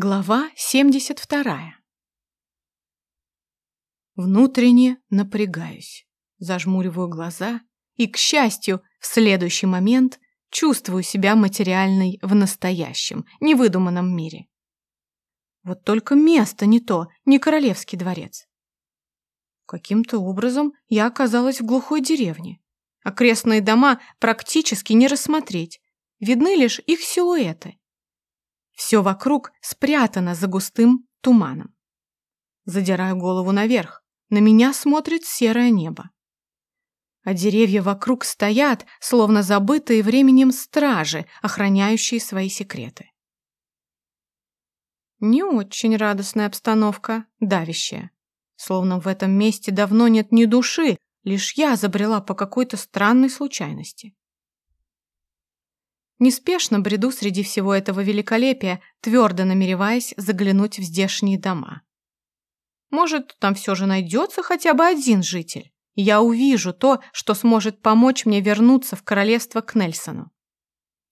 Глава 72. Внутренне напрягаюсь, зажмуриваю глаза и, к счастью, в следующий момент чувствую себя материальной в настоящем, невыдуманном мире. Вот только место не то, не королевский дворец. Каким-то образом я оказалась в глухой деревне. Окрестные дома практически не рассмотреть, видны лишь их силуэты. Все вокруг спрятано за густым туманом. Задираю голову наверх. На меня смотрит серое небо. А деревья вокруг стоят, словно забытые временем стражи, охраняющие свои секреты. Не очень радостная обстановка, давящая. Словно в этом месте давно нет ни души, лишь я забрела по какой-то странной случайности. Неспешно бреду среди всего этого великолепия, твердо намереваясь заглянуть в здешние дома. Может, там все же найдется хотя бы один житель. Я увижу то, что сможет помочь мне вернуться в королевство к Нельсону.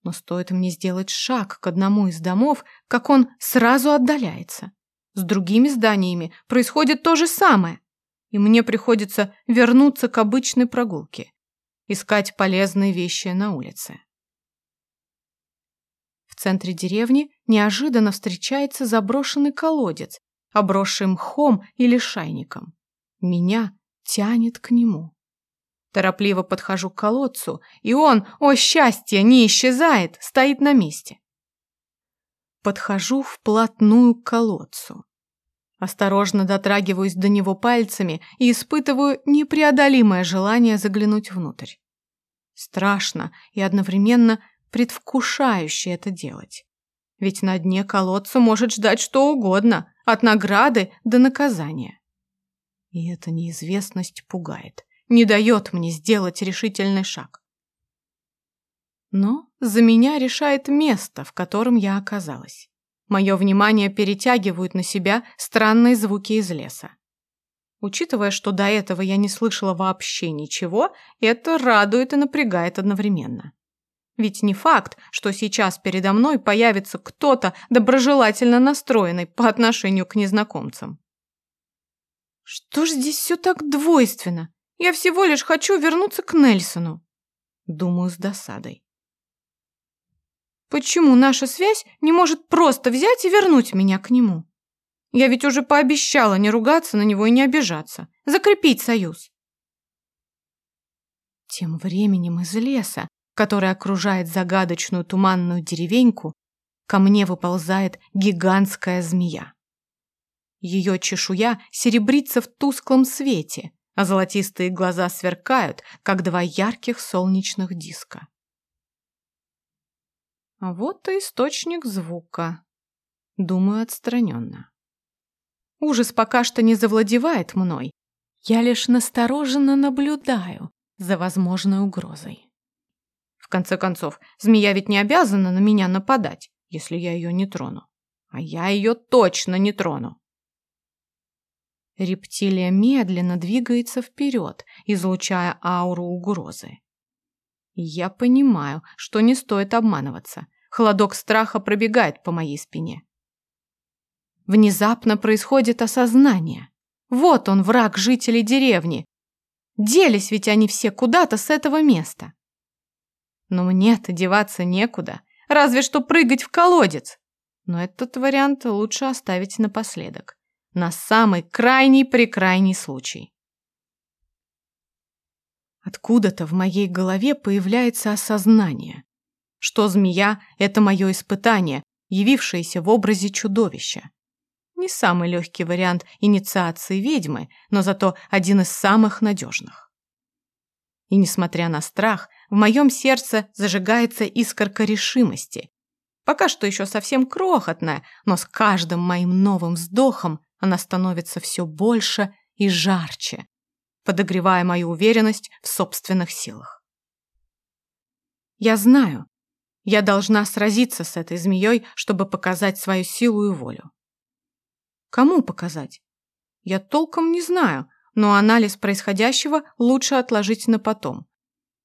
Но стоит мне сделать шаг к одному из домов, как он сразу отдаляется. С другими зданиями происходит то же самое. И мне приходится вернуться к обычной прогулке. Искать полезные вещи на улице. В центре деревни неожиданно встречается заброшенный колодец, обросший мхом или шайником. Меня тянет к нему. Торопливо подхожу к колодцу, и он, о счастье, не исчезает, стоит на месте. Подхожу вплотную к колодцу. Осторожно дотрагиваюсь до него пальцами и испытываю непреодолимое желание заглянуть внутрь. Страшно и одновременно предвкушающе это делать. Ведь на дне колодца может ждать что угодно, от награды до наказания. И эта неизвестность пугает, не дает мне сделать решительный шаг. Но за меня решает место, в котором я оказалась. Мое внимание перетягивают на себя странные звуки из леса. Учитывая, что до этого я не слышала вообще ничего, это радует и напрягает одновременно. Ведь не факт, что сейчас передо мной появится кто-то доброжелательно настроенный по отношению к незнакомцам. Что ж здесь все так двойственно? Я всего лишь хочу вернуться к Нельсону. Думаю с досадой. Почему наша связь не может просто взять и вернуть меня к нему? Я ведь уже пообещала не ругаться на него и не обижаться, закрепить союз. Тем временем из леса который окружает загадочную туманную деревеньку, ко мне выползает гигантская змея. Ее чешуя серебрится в тусклом свете, а золотистые глаза сверкают, как два ярких солнечных диска. А вот и источник звука. Думаю отстраненно. Ужас пока что не завладевает мной. Я лишь настороженно наблюдаю за возможной угрозой. В конце концов, змея ведь не обязана на меня нападать, если я ее не трону. А я ее точно не трону. Рептилия медленно двигается вперед, излучая ауру угрозы. Я понимаю, что не стоит обманываться. Холодок страха пробегает по моей спине. Внезапно происходит осознание. Вот он, враг жителей деревни. Делись ведь они все куда-то с этого места. Но мне-то деваться некуда, разве что прыгать в колодец. Но этот вариант лучше оставить напоследок, на самый крайний-прекрайний случай. Откуда-то в моей голове появляется осознание, что змея — это мое испытание, явившееся в образе чудовища. Не самый легкий вариант инициации ведьмы, но зато один из самых надежных. И несмотря на страх, в моем сердце зажигается искорка решимости. Пока что еще совсем крохотная, но с каждым моим новым вздохом она становится все больше и жарче, подогревая мою уверенность в собственных силах. Я знаю, я должна сразиться с этой змеей, чтобы показать свою силу и волю. Кому показать? Я толком не знаю, но анализ происходящего лучше отложить на потом.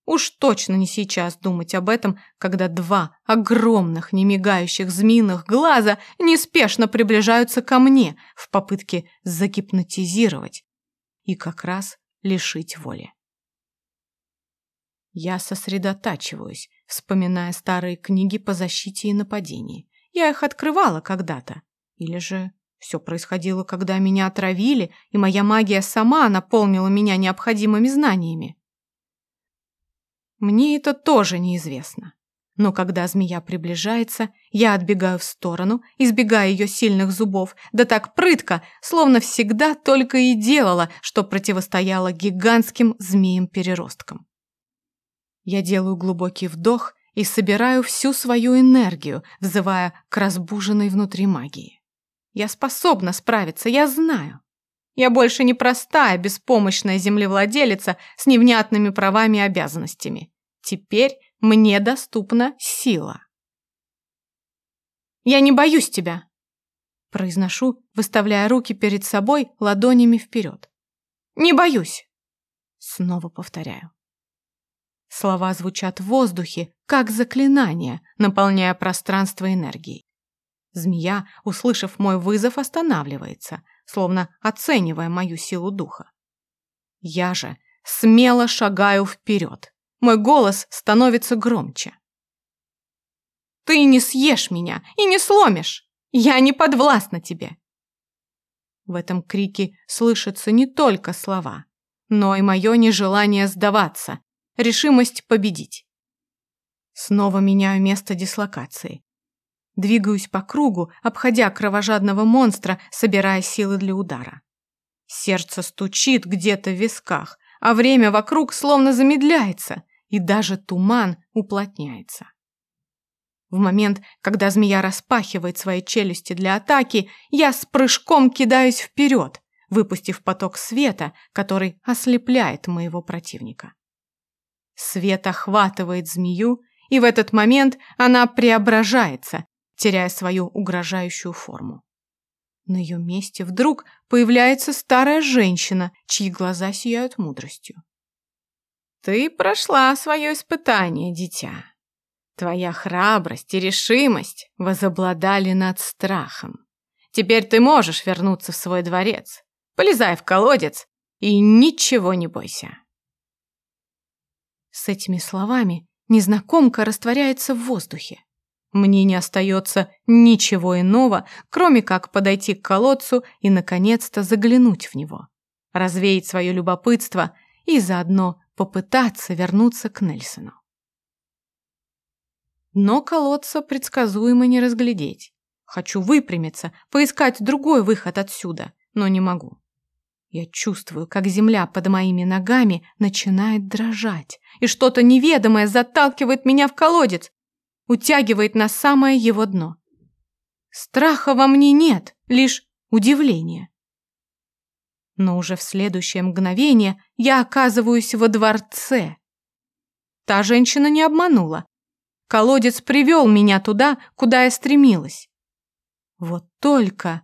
Уж точно не сейчас думать об этом, когда два огромных немигающих змеиных глаза неспешно приближаются ко мне в попытке загипнотизировать и как раз лишить воли. Я сосредотачиваюсь, вспоминая старые книги по защите и нападении. Я их открывала когда-то. Или же все происходило, когда меня отравили, и моя магия сама наполнила меня необходимыми знаниями. Мне это тоже неизвестно. Но когда змея приближается, я отбегаю в сторону, избегая ее сильных зубов, да так прытко, словно всегда только и делала, что противостояла гигантским змеям-переросткам. Я делаю глубокий вдох и собираю всю свою энергию, взывая к разбуженной внутри магии. Я способна справиться, я знаю. Я больше не простая, беспомощная землевладелица с невнятными правами и обязанностями. Теперь мне доступна сила. «Я не боюсь тебя», — произношу, выставляя руки перед собой ладонями вперед. «Не боюсь», — снова повторяю. Слова звучат в воздухе, как заклинание, наполняя пространство энергией. Змея, услышав мой вызов, останавливается, словно оценивая мою силу духа. Я же смело шагаю вперед. Мой голос становится громче. «Ты не съешь меня и не сломишь! Я не подвластна тебе!» В этом крике слышатся не только слова, но и мое нежелание сдаваться, решимость победить. Снова меняю место дислокации. Двигаюсь по кругу, обходя кровожадного монстра, собирая силы для удара. Сердце стучит где-то в висках, а время вокруг словно замедляется, и даже туман уплотняется. В момент, когда змея распахивает свои челюсти для атаки, я с прыжком кидаюсь вперед, выпустив поток света, который ослепляет моего противника. Свет охватывает змею, и в этот момент она преображается, теряя свою угрожающую форму. На ее месте вдруг появляется старая женщина, чьи глаза сияют мудростью. «Ты прошла свое испытание, дитя. Твоя храбрость и решимость возобладали над страхом. Теперь ты можешь вернуться в свой дворец. Полезай в колодец и ничего не бойся». С этими словами незнакомка растворяется в воздухе. Мне не остается ничего иного, кроме как подойти к колодцу и, наконец-то, заглянуть в него, развеять свое любопытство и заодно попытаться вернуться к Нельсону. Но колодца предсказуемо не разглядеть. Хочу выпрямиться, поискать другой выход отсюда, но не могу. Я чувствую, как земля под моими ногами начинает дрожать, и что-то неведомое заталкивает меня в колодец, утягивает на самое его дно. Страха во мне нет, лишь удивление. Но уже в следующее мгновение я оказываюсь во дворце. Та женщина не обманула. Колодец привел меня туда, куда я стремилась. Вот только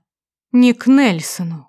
не к Нельсону.